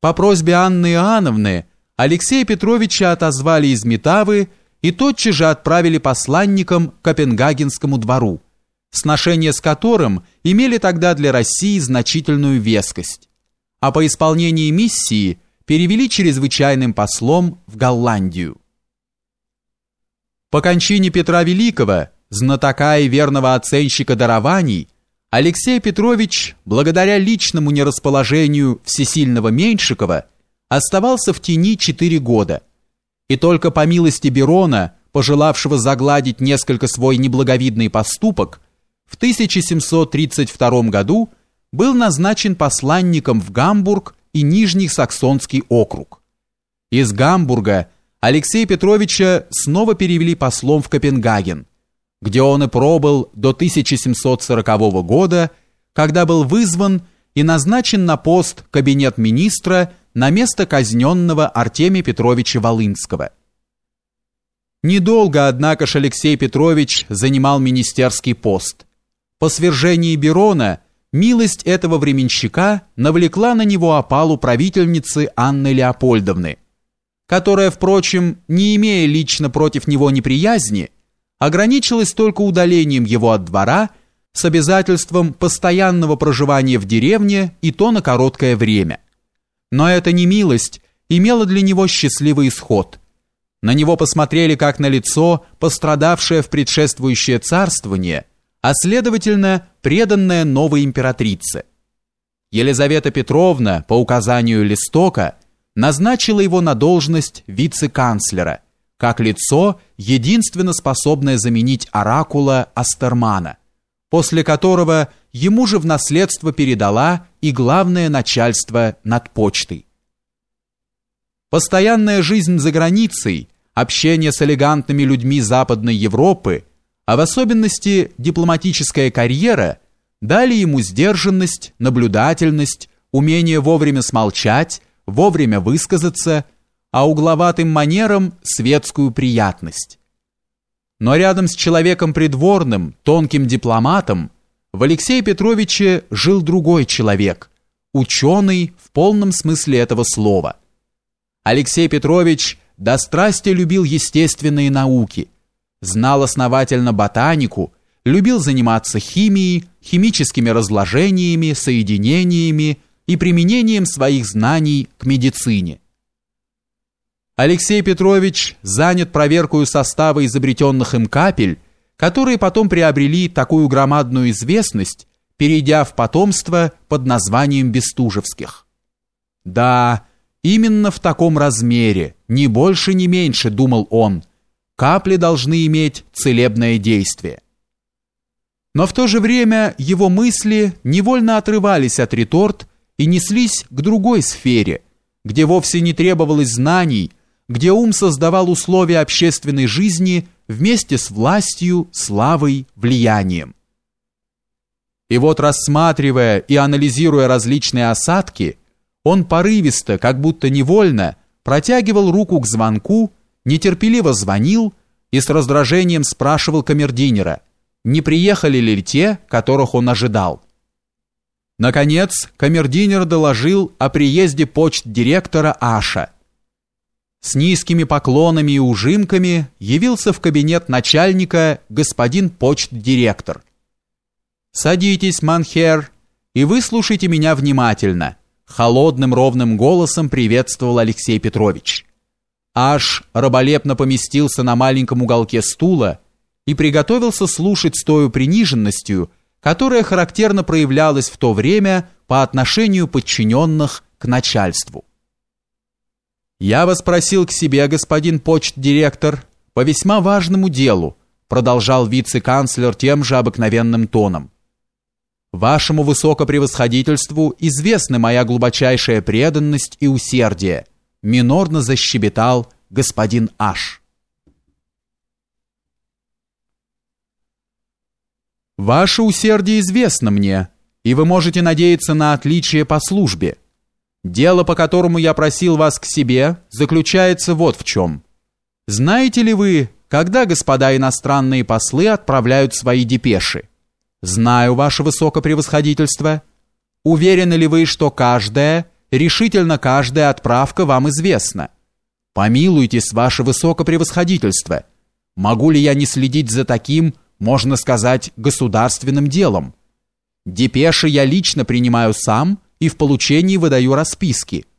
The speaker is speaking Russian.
По просьбе Анны Иоанновны Алексея Петровича отозвали из Метавы и тотчас же отправили посланником к Копенгагенскому двору, сношения с которым имели тогда для России значительную вескость, а по исполнении миссии перевели чрезвычайным послом в Голландию. По кончине Петра Великого, знатока и верного оценщика дарований, Алексей Петрович, благодаря личному нерасположению всесильного Меньшикова, оставался в тени четыре года, и только по милости Берона, пожелавшего загладить несколько свой неблаговидный поступок, в 1732 году был назначен посланником в Гамбург и Нижний Саксонский округ. Из Гамбурга Алексея Петровича снова перевели послом в Копенгаген, где он и пробыл до 1740 года, когда был вызван и назначен на пост кабинет министра на место казненного Артемия Петровича Волынского. Недолго, однако, ж Алексей Петрович занимал министерский пост. По свержении Берона милость этого временщика навлекла на него опалу правительницы Анны Леопольдовны, которая, впрочем, не имея лично против него неприязни, ограничилась только удалением его от двора с обязательством постоянного проживания в деревне и то на короткое время. Но эта немилость имела для него счастливый исход. На него посмотрели как на лицо, пострадавшее в предшествующее царствование, а следовательно, преданное новой императрице. Елизавета Петровна, по указанию Листока, назначила его на должность вице-канцлера – как лицо, единственно способное заменить оракула Астермана, после которого ему же в наследство передала и главное начальство над почтой. Постоянная жизнь за границей, общение с элегантными людьми Западной Европы, а в особенности дипломатическая карьера дали ему сдержанность, наблюдательность, умение вовремя смолчать, вовремя высказаться – а угловатым манерам светскую приятность. Но рядом с человеком придворным, тонким дипломатом, в Алексее Петровиче жил другой человек, ученый в полном смысле этого слова. Алексей Петрович до страсти любил естественные науки, знал основательно ботанику, любил заниматься химией, химическими разложениями, соединениями и применением своих знаний к медицине. Алексей Петрович занят проверкой состава изобретенных им капель, которые потом приобрели такую громадную известность, перейдя в потомство под названием Бестужевских. Да, именно в таком размере, ни больше, ни меньше, думал он, капли должны иметь целебное действие. Но в то же время его мысли невольно отрывались от реторт и неслись к другой сфере, где вовсе не требовалось знаний, где ум создавал условия общественной жизни вместе с властью, славой, влиянием. И вот рассматривая и анализируя различные осадки, он порывисто, как будто невольно, протягивал руку к звонку, нетерпеливо звонил и с раздражением спрашивал камердинера, не приехали ли те, которых он ожидал. Наконец, камердинер доложил о приезде почт-директора Аша – с низкими поклонами и ужимками явился в кабинет начальника господин почт-директор. «Садитесь, манхер, и выслушайте меня внимательно», холодным ровным голосом приветствовал Алексей Петрович. Аж раболепно поместился на маленьком уголке стула и приготовился слушать с той приниженностью, которая характерно проявлялась в то время по отношению подчиненных к начальству. «Я вас просил к себе, господин почт-директор, по весьма важному делу», продолжал вице-канцлер тем же обыкновенным тоном. «Вашему высокопревосходительству известны моя глубочайшая преданность и усердие», минорно защебетал господин Аш. «Ваше усердие известно мне, и вы можете надеяться на отличие по службе». Дело, по которому я просил вас к себе, заключается вот в чем. Знаете ли вы, когда господа иностранные послы отправляют свои депеши? Знаю, ваше высокопревосходительство. Уверены ли вы, что каждая, решительно каждая отправка вам известна. Помилуйтесь, ваше высокопревосходительство. Могу ли я не следить за таким, можно сказать, государственным делом? Депеши я лично принимаю сам и в получении выдаю расписки –